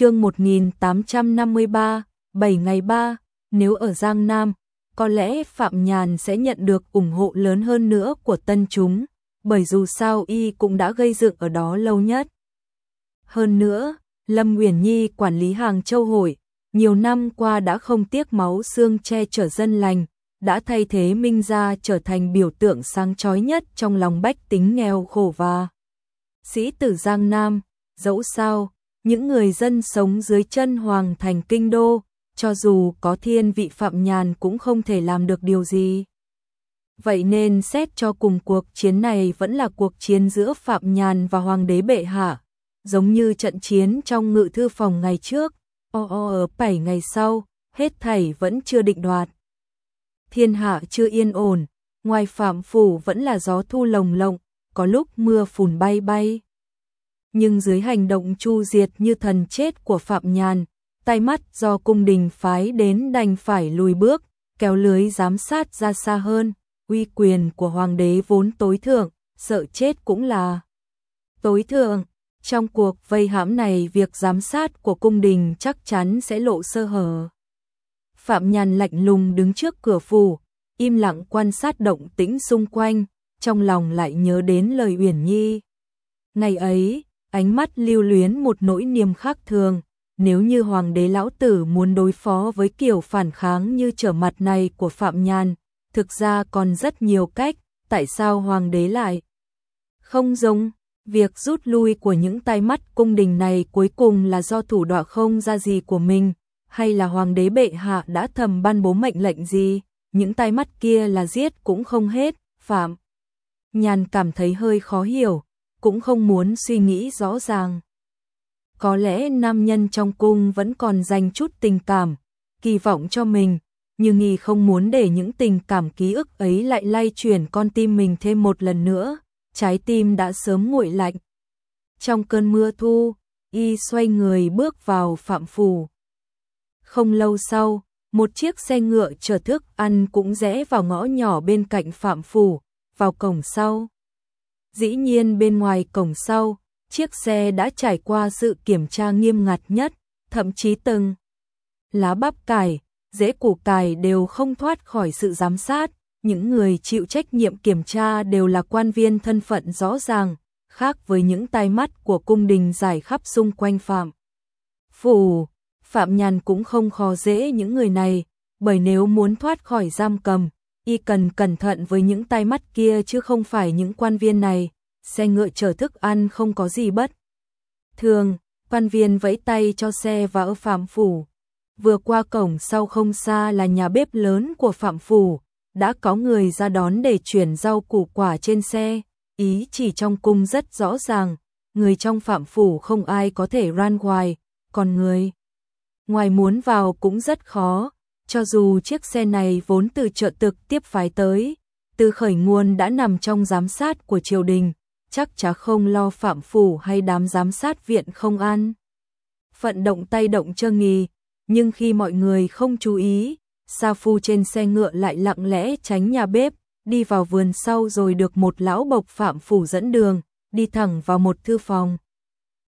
chương 1853, 7 ngày 3, nếu ở Giang Nam, có lẽ Phạm Nhàn sẽ nhận được ủng hộ lớn hơn nữa của tân chúng, bởi dù sao y cũng đã gây dựng ở đó lâu nhất. Hơn nữa, Lâm Uyển Nhi quản lý hàng châu hội, nhiều năm qua đã không tiếc máu xương che chở dân lành, đã thay thế Minh Gia trở thành biểu tượng sáng chói nhất trong lòng bách tính nghèo khổ và sĩ tử Giang Nam, dẫu sao, những người dân sống dưới chân hoàng thành kinh đô, cho dù có thiên vị phạm nhàn cũng không thể làm được điều gì. Vậy nên xét cho cùng cuộc chiến này vẫn là cuộc chiến giữa Phạm Nhàn và Hoàng đế Bệ Hạ, giống như trận chiến trong ngự thư phòng ngày trước, o o ở 7 ngày sau, hết thảy vẫn chưa định đoạt. Thiên hạ chưa yên ổn, ngoài Phạm Phủ vẫn là gió thu lồng lộng, có lúc mưa phùn bay bay. Nhưng dưới hành động chu diệt như thần chết của Phạm Nhàn, tay mắt do cung đình phái đến đành phải lùi bước, kéo lưới giám sát ra xa hơn, uy quyền của hoàng đế vốn tối thượng, sợ chết cũng là tối thượng. Trong cuộc vây hãm này việc giám sát của cung đình chắc chắn sẽ lộ sơ hở. Phạm Nhàn lạnh lùng đứng trước cửa phủ, im lặng quan sát động tĩnh xung quanh, trong lòng lại nhớ đến lời Uyển Nhi. Ngày ấy, ánh mắt lưu luyến một nỗi niềm khác thường, nếu như hoàng đế lão tử muốn đối phó với kiểu phản kháng như trở mặt này của Phạm Nhàn, thực ra còn rất nhiều cách, tại sao hoàng đế lại không giống? Việc rút lui của những tai mắt cung đình này cuối cùng là do thủ đoạn không ra gì của mình, hay là hoàng đế bệ hạ đã thầm ban bố mệnh lệnh gì, những tai mắt kia là giết cũng không hết, Phạm. Nhàn cảm thấy hơi khó hiểu, cũng không muốn suy nghĩ rõ ràng. Có lẽ nam nhân trong cung vẫn còn dành chút tình cảm, kỳ vọng cho mình, nhưng nghi không muốn để những tình cảm ký ức ấy lại lay chuyển con tim mình thêm một lần nữa, trái tim đã sớm nguội lạnh. Trong cơn mưa thu, y xoay người bước vào phạm phủ. Không lâu sau, một chiếc xe ngựa chở thức ăn cũng rẽ vào ngõ nhỏ bên cạnh phạm phủ, vào cổng sau. Dĩ nhiên bên ngoài cổng sau, chiếc xe đã trải qua sự kiểm tra nghiêm ngặt nhất, thậm chí từng lá bắp cải, rễ củ cải đều không thoát khỏi sự giám sát, những người chịu trách nhiệm kiểm tra đều là quan viên thân phận rõ ràng, khác với những tai mắt của cung đình giải khắp xung quanh Phạm. Phủ, Phạm Nhàn cũng không khó dễ những người này, bởi nếu muốn thoát khỏi giam cầm, y cần cẩn thận với những tai mắt kia chứ không phải những quan viên này, xe ngựa chở thức ăn không có gì bất. Thường, quan viên vẫy tay cho xe vào Phạm Phủ. Vừa qua cổng sau không xa là nhà bếp lớn của Phạm Phủ, đã có người ra đón để chuyển rau củ quả trên xe, ý chỉ trong cung rất rõ ràng, người trong Phạm Phủ không ai có thể ran ngoài, còn người ngoài muốn vào cũng rất khó, cho dù chiếc xe này vốn từ chợ tực tiếp phái tới, từ khởi nguồn đã nằm trong giám sát của triều đình, chắc chắn không lo phạm phủ hay đám giám sát viện không an. Phận động tay động chơ nghi, nhưng khi mọi người không chú ý, Sa Phu trên xe ngựa lại lặng lẽ tránh nhà bếp, đi vào vườn sau rồi được một lão bộc phạm phủ dẫn đường, đi thẳng vào một thư phòng.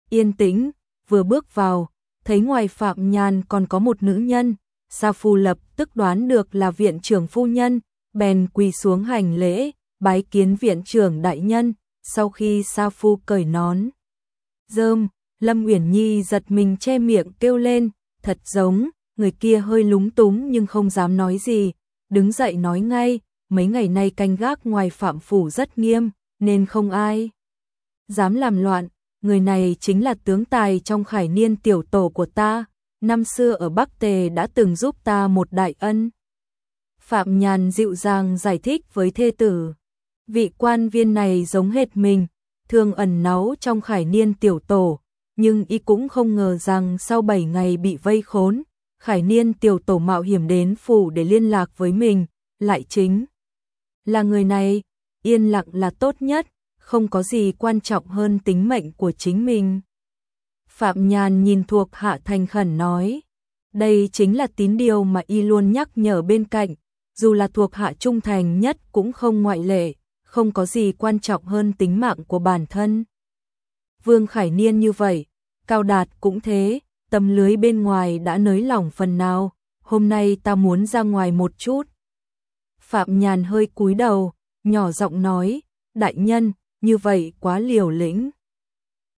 Yên tĩnh, vừa bước vào, thấy ngoài phạm nhàn còn có một nữ nhân, Sa Phu lập tức đoán được là viện trưởng phu nhân, bèn quỳ xuống hành lễ, bái kiến viện trưởng đại nhân, sau khi Sa Phu cởi nón. Dơm, Lâm Uyển Nhi giật mình che miệng kêu lên, thật giống, người kia hơi lúng túng nhưng không dám nói gì, đứng dậy nói ngay, mấy ngày nay canh gác ngoài phạm phủ rất nghiêm, nên không ai dám làm loạn, người này chính là tướng tài trong khải niên tiểu tổ của ta, năm xưa ở Bắc Tề đã từng giúp ta một đại ân. Phạm Nhàn dịu dàng giải thích với thê tử, vị quan viên này giống hệt mình, thường ẩn náu trong khải niên tiểu tổ, nhưng y cũng không ngờ rằng sau 7 ngày bị vây khốn, khải niên tiểu tổ mạo hiểm đến phủ để liên lạc với mình, lại chính là người này, yên lặng là tốt nhất, không có gì quan trọng hơn tính mệnh của chính mình. Phạm Nhàn nhìn thuộc hạ thành khẩn nói, đây chính là tín điều mà y luôn nhắc nhở bên cạnh, dù là thuộc hạ trung thành nhất cũng không ngoại lệ, không có gì quan trọng hơn tính mạng của bản thân. Vương Khải Niên như vậy, Cao Đạt cũng thế, tấm lưới bên ngoài đã nới lỏng phần nào, hôm nay ta muốn ra ngoài một chút. Phạm Nhàn hơi cúi đầu, nhỏ giọng nói, đại nhân, như vậy quá liều lĩnh.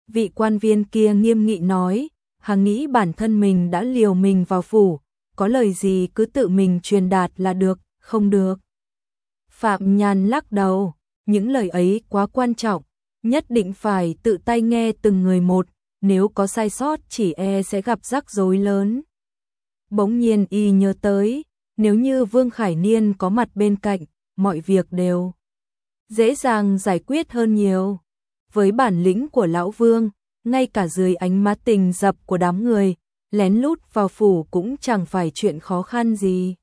Vị quan viên kia nghiêm nghị nói, Hằng nghĩ bản thân mình đã liều mình vào phủ, có lời gì cứ tự mình truyền đạt là được, không được. Phạm Nhàn lắc đầu, những lời ấy quá quan trọng, nhất định phải tự tay nghe từng người một, nếu có sai sót chỉ e sẽ gặp rắc rối lớn. Bỗng nhiên y nhớ tới, nếu như Vương Khải Niên có mặt bên cạnh, mọi việc đều dễ dàng giải quyết hơn nhiều. Với bản lĩnh của Lão Vương, ngay cả dưới ánh mắt tình dập của đám người, lén lút vào phủ cũng chẳng phải chuyện khó khăn gì.